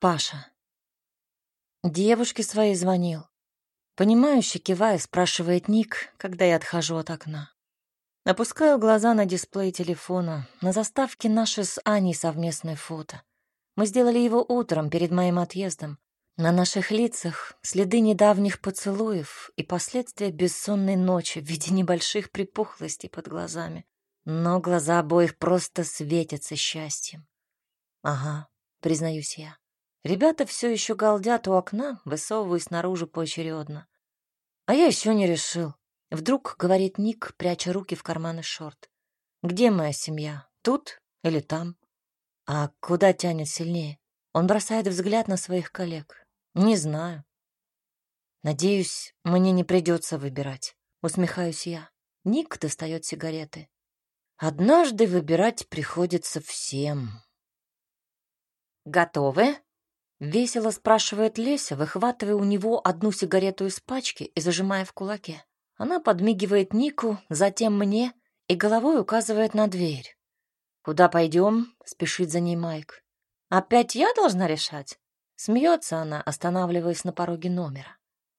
Паша. Девушке своей звонил. Понимающе кивая, спрашивает Ник, когда я отхожу от окна. Опускаю глаза на дисплей телефона. На заставке наше с Аней совместное фото. Мы сделали его утром, перед моим отъездом. На наших лицах следы недавних поцелуев и последствия бессонной ночи в виде небольших припухлостей под глазами. Но глаза обоих просто светятся счастьем. Ага, признаюсь я. Ребята все еще галдят у окна, высовываясь наружу поочередно. А я еще не решил. Вдруг, говорит Ник, пряча руки в карманы шорт. Где моя семья? Тут или там? А куда тянет сильнее? Он бросает взгляд на своих коллег. Не знаю. Надеюсь, мне не придется выбирать. Усмехаюсь я. Ник достает сигареты. Однажды выбирать приходится всем. Готовы? Весело спрашивает Леся, выхватывая у него одну сигарету из пачки и зажимая в кулаке. Она подмигивает Нику, затем мне и головой указывает на дверь. «Куда пойдем?» — спешит за ней Майк. «Опять я должна решать?» Смеется она, останавливаясь на пороге номера.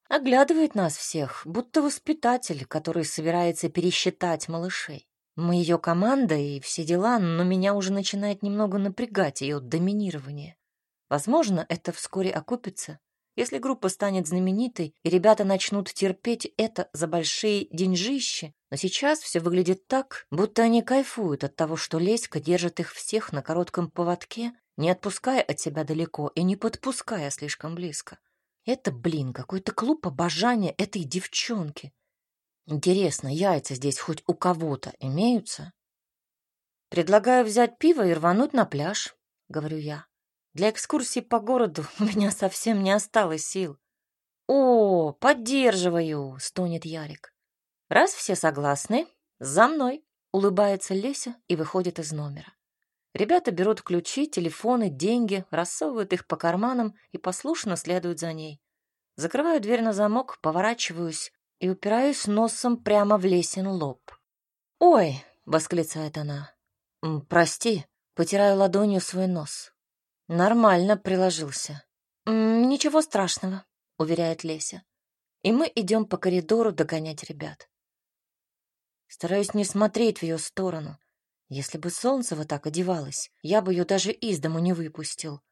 Оглядывает нас всех, будто воспитатель, который собирается пересчитать малышей. Мы ее команда и все дела, но меня уже начинает немного напрягать ее доминирование. Возможно, это вскоре окупится, если группа станет знаменитой, и ребята начнут терпеть это за большие деньжищи. Но сейчас все выглядит так, будто они кайфуют от того, что Леська держит их всех на коротком поводке, не отпуская от себя далеко и не подпуская слишком близко. Это, блин, какой-то клуб обожания этой девчонки. Интересно, яйца здесь хоть у кого-то имеются? Предлагаю взять пиво и рвануть на пляж, говорю я. Для экскурсии по городу у меня совсем не осталось сил. «О, поддерживаю!» — стонет Ярик. «Раз все согласны, за мной!» — улыбается Леся и выходит из номера. Ребята берут ключи, телефоны, деньги, рассовывают их по карманам и послушно следуют за ней. Закрываю дверь на замок, поворачиваюсь и упираюсь носом прямо в Лесин лоб. «Ой!» — восклицает она. «Прости», — потираю ладонью свой нос. Нормально приложился. «Ничего страшного», — уверяет Леся. И мы идем по коридору догонять ребят. Стараюсь не смотреть в ее сторону. Если бы солнце вот так одевалось, я бы ее даже из дому не выпустил.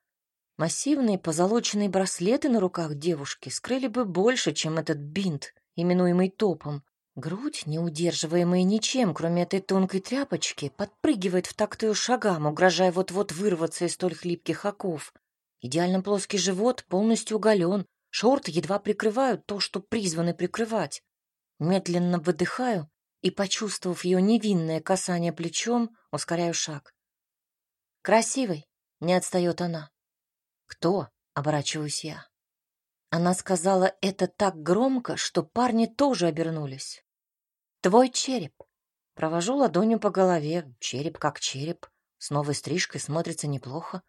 Массивные позолоченные браслеты на руках девушки скрыли бы больше, чем этот бинт, именуемый топом. Грудь, не ничем, кроме этой тонкой тряпочки, подпрыгивает в такт ее шагам, угрожая вот-вот вырваться из столь хлипких оков. Идеально плоский живот полностью уголен, шорты едва прикрывают то, что призваны прикрывать. Медленно выдыхаю и, почувствовав ее невинное касание плечом, ускоряю шаг. «Красивый!» — не отстает она. «Кто?» — оборачиваюсь я. Она сказала это так громко, что парни тоже обернулись. «Твой череп». Провожу ладонью по голове, череп как череп. С новой стрижкой смотрится неплохо.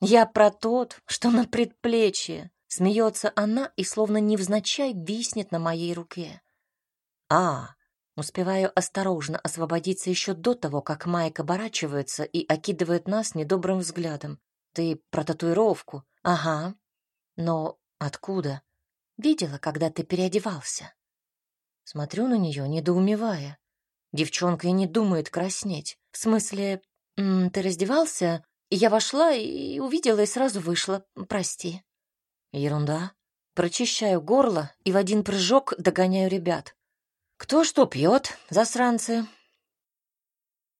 «Я про тот, что на предплечье». Смеется она и словно невзначай виснет на моей руке. «А, Успеваю осторожно освободиться еще до того, как Майк оборачивается и окидывает нас недобрым взглядом. Ты про татуировку? Ага. Но Откуда? Видела, когда ты переодевался. Смотрю на нее, недоумевая. Девчонка и не думает краснеть. В смысле, ты раздевался? Я вошла и увидела, и сразу вышла. Прости. Ерунда. Прочищаю горло и в один прыжок догоняю ребят. Кто что пьет, засранцы?